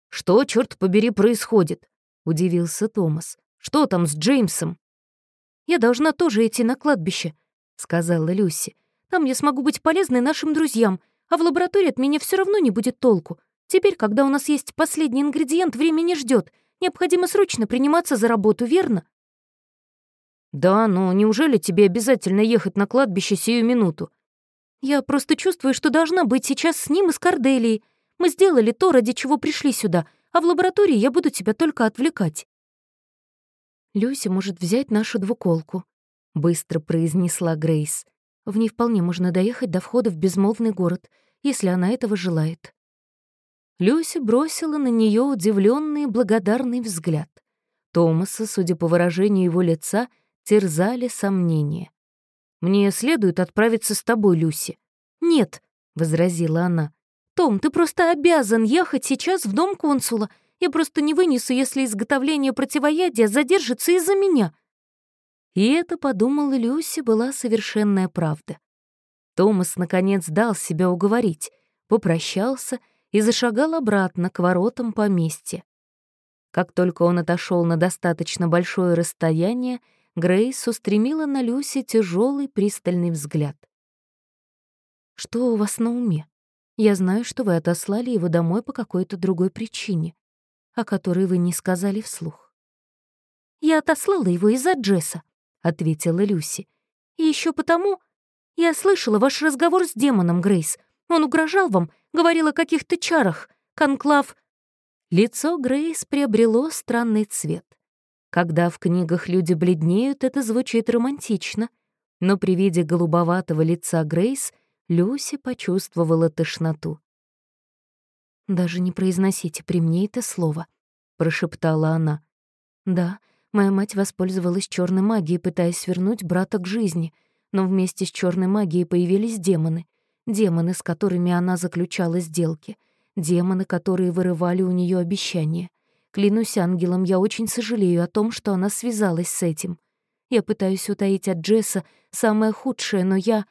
«Что, черт побери, происходит?» — удивился Томас. Что там с Джеймсом?» «Я должна тоже идти на кладбище», — сказала Люси. «Там я смогу быть полезной нашим друзьям, а в лаборатории от меня все равно не будет толку. Теперь, когда у нас есть последний ингредиент, время не ждет. Необходимо срочно приниматься за работу, верно?» «Да, но неужели тебе обязательно ехать на кладбище сию минуту?» «Я просто чувствую, что должна быть сейчас с ним и с Корделией. Мы сделали то, ради чего пришли сюда, а в лаборатории я буду тебя только отвлекать». «Люся может взять нашу двуколку», — быстро произнесла Грейс. «В ней вполне можно доехать до входа в безмолвный город, если она этого желает». Люся бросила на нее удивленный и благодарный взгляд. Томаса, судя по выражению его лица, терзали сомнения. «Мне следует отправиться с тобой, Люси». «Нет», — возразила она. «Том, ты просто обязан ехать сейчас в дом консула. Я просто не вынесу, если изготовление противоядия задержится из-за меня». И это, подумала Люси, была совершенная правда. Томас, наконец, дал себя уговорить, попрощался и зашагал обратно к воротам поместья. Как только он отошел на достаточно большое расстояние, Грейс устремила на Люси тяжелый пристальный взгляд. «Что у вас на уме?» Я знаю, что вы отослали его домой по какой-то другой причине, о которой вы не сказали вслух. «Я отослала его из-за Джесса», — ответила Люси. «И еще потому, я слышала ваш разговор с демоном, Грейс. Он угрожал вам, говорил о каких-то чарах. Конклав...» Лицо Грейс приобрело странный цвет. Когда в книгах люди бледнеют, это звучит романтично. Но при виде голубоватого лица Грейс Люси почувствовала тошноту. «Даже не произносите при мне это слово», — прошептала она. «Да, моя мать воспользовалась черной магией, пытаясь вернуть брата к жизни, но вместе с черной магией появились демоны. Демоны, с которыми она заключала сделки. Демоны, которые вырывали у нее обещания. Клянусь ангелом, я очень сожалею о том, что она связалась с этим. Я пытаюсь утаить от Джесса самое худшее, но я...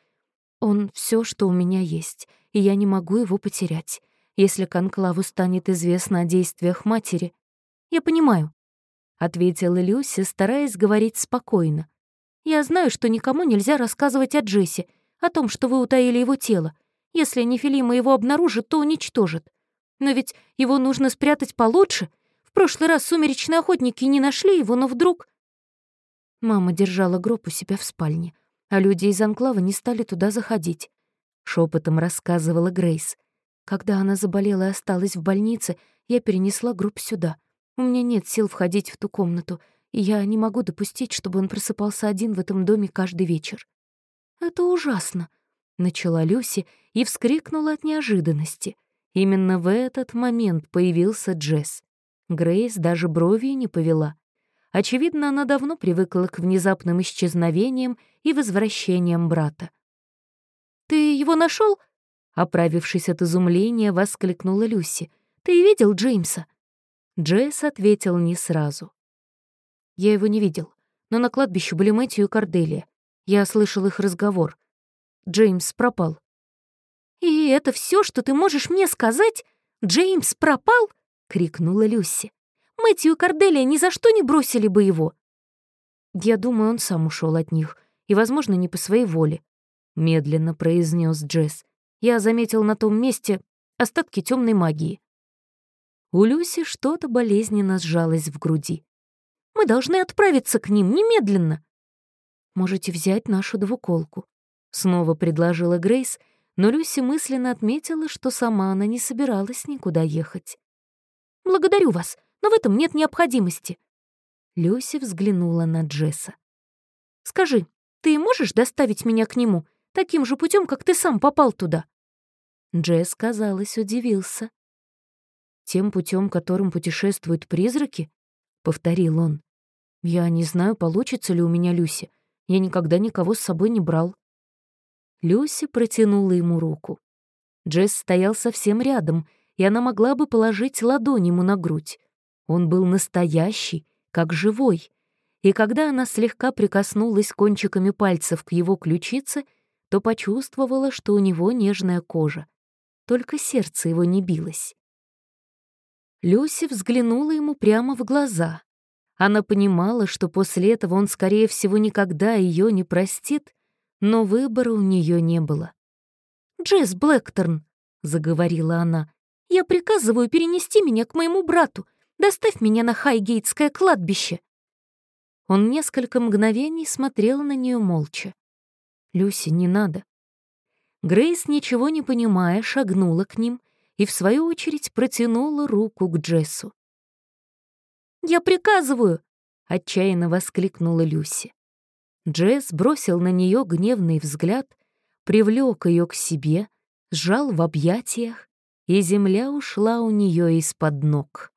Он все, что у меня есть, и я не могу его потерять. Если Конклаву станет известно о действиях матери... Я понимаю, — ответила Люси, стараясь говорить спокойно. «Я знаю, что никому нельзя рассказывать о Джессе, о том, что вы утаили его тело. Если Нефилима его обнаружит, то уничтожит. Но ведь его нужно спрятать получше. В прошлый раз сумеречные охотники не нашли его, но вдруг... Мама держала гроб у себя в спальне, а люди из Анклава не стали туда заходить. Шепотом рассказывала Грейс. Когда она заболела и осталась в больнице, я перенесла гроб сюда. У меня нет сил входить в ту комнату, и я не могу допустить, чтобы он просыпался один в этом доме каждый вечер. «Это ужасно», — начала Люси и вскрикнула от неожиданности. Именно в этот момент появился Джесс. Грейс даже брови не повела. Очевидно, она давно привыкла к внезапным исчезновениям и возвращениям брата. «Ты его нашел? Оправившись от изумления, воскликнула Люси. «Ты видел Джеймса?» Джесс ответил не сразу. «Я его не видел, но на кладбище были Мэтью и Корделия. Я слышал их разговор. Джеймс пропал. «И это все, что ты можешь мне сказать? Джеймс пропал?» — крикнула Люси. «Мэтью и Корделия ни за что не бросили бы его». «Я думаю, он сам ушел от них, и, возможно, не по своей воле», — медленно произнес Джесс. «Я заметил на том месте остатки темной магии». У Люси что-то болезненно сжалось в груди. «Мы должны отправиться к ним немедленно!» «Можете взять нашу двуколку», — снова предложила Грейс, — но Люси мысленно отметила, что сама она не собиралась никуда ехать. «Благодарю вас, но в этом нет необходимости». Люси взглянула на Джесса. «Скажи, ты можешь доставить меня к нему таким же путем, как ты сам попал туда?» Джесс, казалось, удивился. «Тем путем, которым путешествуют призраки?» — повторил он. «Я не знаю, получится ли у меня Люси. Я никогда никого с собой не брал». Люси протянула ему руку. Джесс стоял совсем рядом, и она могла бы положить ладонь ему на грудь. Он был настоящий, как живой. И когда она слегка прикоснулась кончиками пальцев к его ключице, то почувствовала, что у него нежная кожа. Только сердце его не билось. Люси взглянула ему прямо в глаза. Она понимала, что после этого он, скорее всего, никогда ее не простит, но выбора у нее не было. «Джесс Блэкторн», — заговорила она, — «я приказываю перенести меня к моему брату. Доставь меня на Хайгейтское кладбище». Он несколько мгновений смотрел на нее молча. «Люси, не надо». Грейс, ничего не понимая, шагнула к ним и, в свою очередь, протянула руку к Джессу. «Я приказываю!» — отчаянно воскликнула Люси. Джесс бросил на нее гневный взгляд, привлек ее к себе, сжал в объятиях, и земля ушла у нее из-под ног.